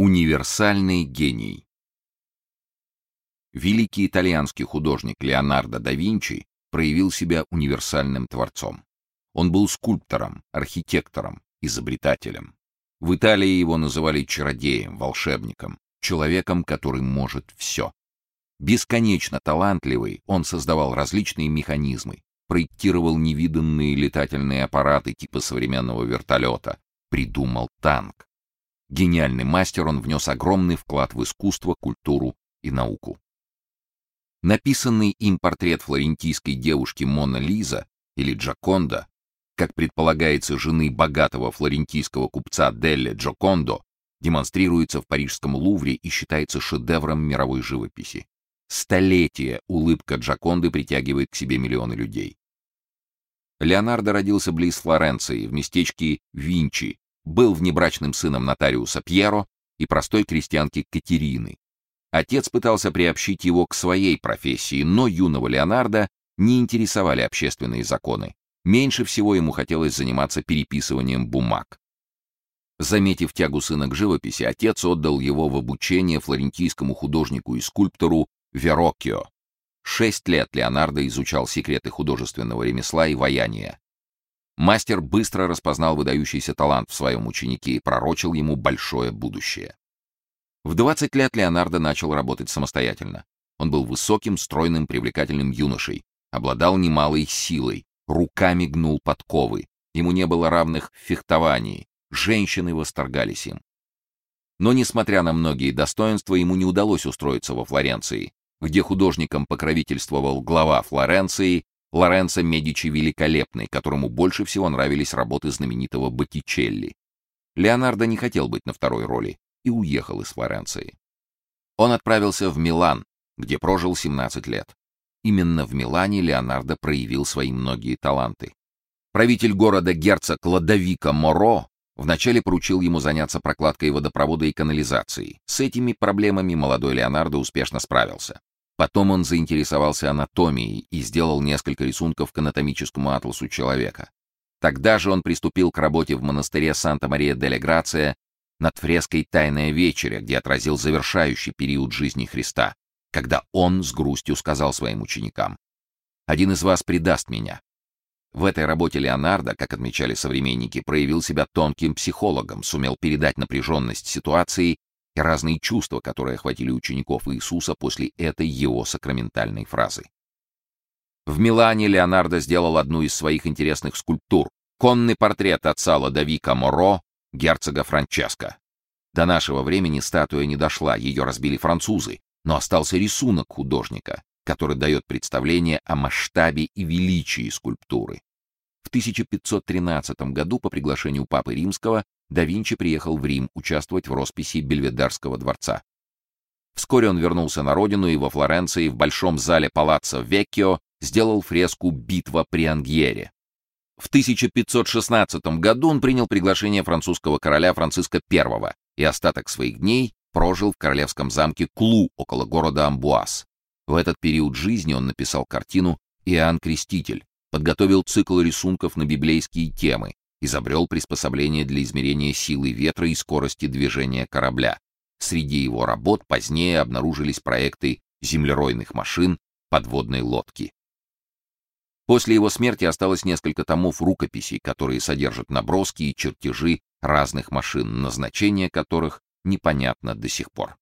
Универсальный гений. Великий итальянский художник Леонардо да Винчи проявил себя универсальным творцом. Он был скульптором, архитектором, изобретателем. В Италии его называли чародеем, волшебником, человеком, который может все. Бесконечно талантливый, он создавал различные механизмы, проектировал невиданные летательные аппараты типа современного вертолета, придумал танк. Гениальный мастер, он внес огромный вклад в искусство, культуру и науку. Написанный им портрет флорентийской девушки Мона Лиза или Джаконда, как предполагается, жены богатого флорентийского купца Делле Джокондо, демонстрируется в парижском Лувре и считается шедевром мировой живописи. Столетие улыбка Джаконды притягивает к себе миллионы людей. Леонардо родился близ Флоренции, в местечке Винчи, был внебрачным сыном нотариуса Пьеро и простой крестьянки Катерины. Отец пытался приобщить его к своей профессии, но юного Леонардо не интересовали общественные законы. Меньше всего ему хотелось заниматься переписыванием бумаг. Заметив тягу сына к живописи, отец отдал его в обучение флорентийскому художнику и скульптору Вероккио. Шесть лет Леонардо изучал секреты художественного ремесла и ваяния. Мастер быстро распознал выдающийся талант в своем ученике и пророчил ему большое будущее. В 20 лет Леонардо начал работать самостоятельно. Он был высоким, стройным, привлекательным юношей, обладал немалой силой, руками гнул подковы. Ему не было равных в фехтовании. Женщины восторгались им. Но несмотря на многие достоинства, ему не удалось устроиться во Флоренции, где художником покровительствовал глава Флоренции Лоренцо Медичи Великолепный, которому больше всего нравились работы знаменитого Боттичелли. Леонардо не хотел быть на второй роли и уехал из Флоренции. Он отправился в Милан, где прожил 17 лет. Именно в Милане Леонардо проявил свои многие таланты. Правитель города герцог Ладовика Моро вначале поручил ему заняться прокладкой водопровода и канализацией. С этими проблемами молодой Леонардо успешно справился. Потом он заинтересовался анатомией и сделал несколько рисунков к анатомическому атласу человека. Тогда же он приступил к работе в монастыре Санта-Мария-дель-Грация над фреской «Тайная вечеря», где отразил завершающий период жизни Христа, когда он с грустью сказал своим ученикам «Один из вас предаст меня». В этой работе Леонардо, как отмечали современники, проявил себя тонким психологом, сумел передать напряженность ситуации и разные чувства, которые охватили учеников Иисуса после этой его сакраментальной фразы. В Милане Леонардо сделал одну из своих интересных скульптур — конный портрет отца Ладовика Моро, герцога Франческо. До нашего времени статуя не дошла, ее разбили французы, но остался рисунок художника, который дает представление о масштабе и величии скульптуры. В 1513 году по приглашению Папы Римского да Винчи приехал в Рим участвовать в росписи Бельведерского дворца. Вскоре он вернулся на родину и во Флоренции в большом зале палаццо Веккио сделал фреску «Битва при Ангьере». В 1516 году он принял приглашение французского короля Франциска I и остаток своих дней прожил в королевском замке Клу около города Амбуаз. В этот период жизни он написал картину «Иоанн Креститель», подготовил цикл рисунков на библейские темы, изобрел приспособление для измерения силы ветра и скорости движения корабля. Среди его работ позднее обнаружились проекты землеройных машин, подводной лодки. После его смерти осталось несколько томов рукописей, которые содержат наброски и чертежи разных машин, назначение которых непонятно до сих пор.